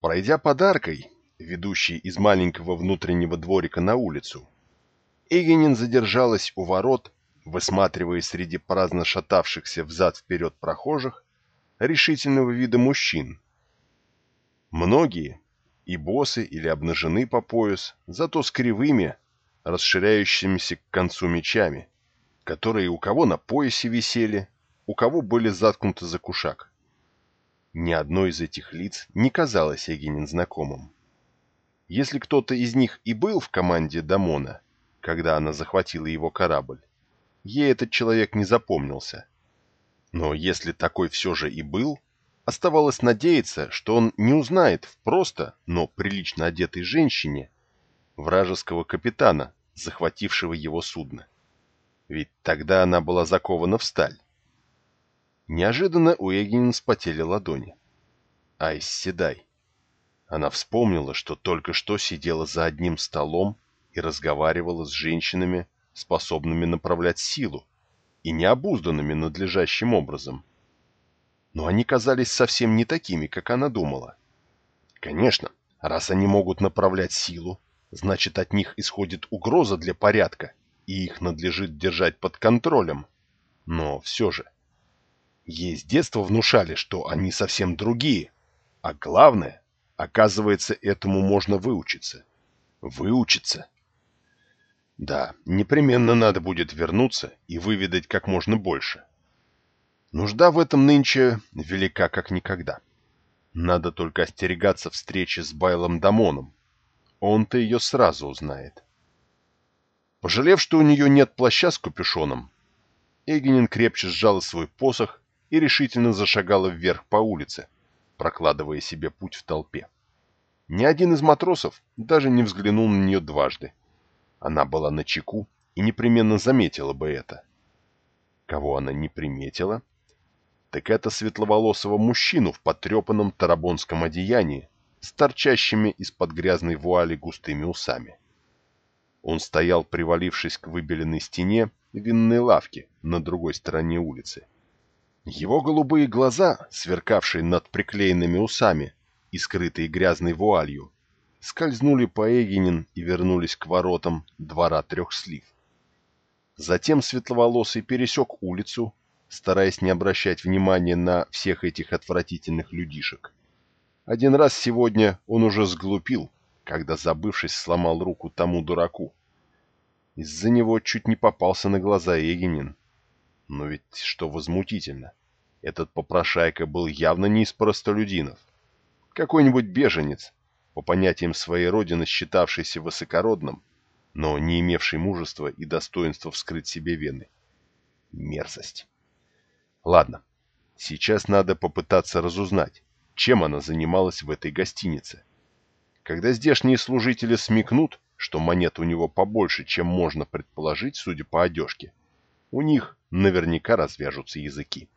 Пройдя подаркой, ведущей из маленького внутреннего дворика на улицу, Эгенин задержалась у ворот, высматривая среди праздно шатавшихся взад-вперед прохожих решительного вида мужчин. Многие, и босы или обнажены по пояс, зато с кривыми, расширяющимися к концу мечами, которые у кого на поясе висели, у кого были заткнуты за кушак. Ни одно из этих лиц не казалось Эгенин знакомым. Если кто-то из них и был в команде Дамона, когда она захватила его корабль, ей этот человек не запомнился. Но если такой все же и был, оставалось надеяться, что он не узнает в просто, но прилично одетой женщине вражеского капитана, захватившего его судно. Ведь тогда она была закована в сталь. Неожиданно у Эгенин спотели ладони. Айс Седай. Она вспомнила, что только что сидела за одним столом и разговаривала с женщинами, способными направлять силу, и необузданными надлежащим образом. Но они казались совсем не такими, как она думала. Конечно, раз они могут направлять силу, значит от них исходит угроза для порядка, и их надлежит держать под контролем. Но все же... Ей с детства внушали, что они совсем другие. А главное, оказывается, этому можно выучиться. Выучиться. Да, непременно надо будет вернуться и выведать как можно больше. Нужда в этом нынче велика как никогда. Надо только остерегаться встречи с Байлом Дамоном. Он-то ее сразу узнает. Пожалев, что у нее нет плаща с капюшоном, Эгенин крепче сжала свой посох и решительно зашагала вверх по улице, прокладывая себе путь в толпе. Ни один из матросов даже не взглянул на нее дважды. Она была на чеку и непременно заметила бы это. Кого она не приметила? Так это светловолосого мужчину в потрепанном тарабонском одеянии с торчащими из-под грязной вуали густыми усами. Он стоял, привалившись к выбеленной стене винной лавки на другой стороне улицы, его голубые глаза, сверкавшие над приклеенными усами и скрытые грязной вуалью, скользнули по Эгенин и вернулись к воротам двора трех слив. Затем светловолосый пересек улицу, стараясь не обращать внимания на всех этих отвратительных людишек. Один раз сегодня он уже сглупил, когда, забывшись, сломал руку тому дураку. Из-за него чуть не попался на глаза Эгенин. Но ведь что возмутительно, этот попрошайка был явно не из простолюдинов. Какой-нибудь беженец, по понятиям своей родины считавшийся высокородным, но не имевший мужества и достоинства вскрыть себе вены. Мерзость. Ладно, сейчас надо попытаться разузнать, чем она занималась в этой гостинице. Когда здешние служители смекнут, что монет у него побольше, чем можно предположить, судя по одежке, у них наверняка развяжутся языки.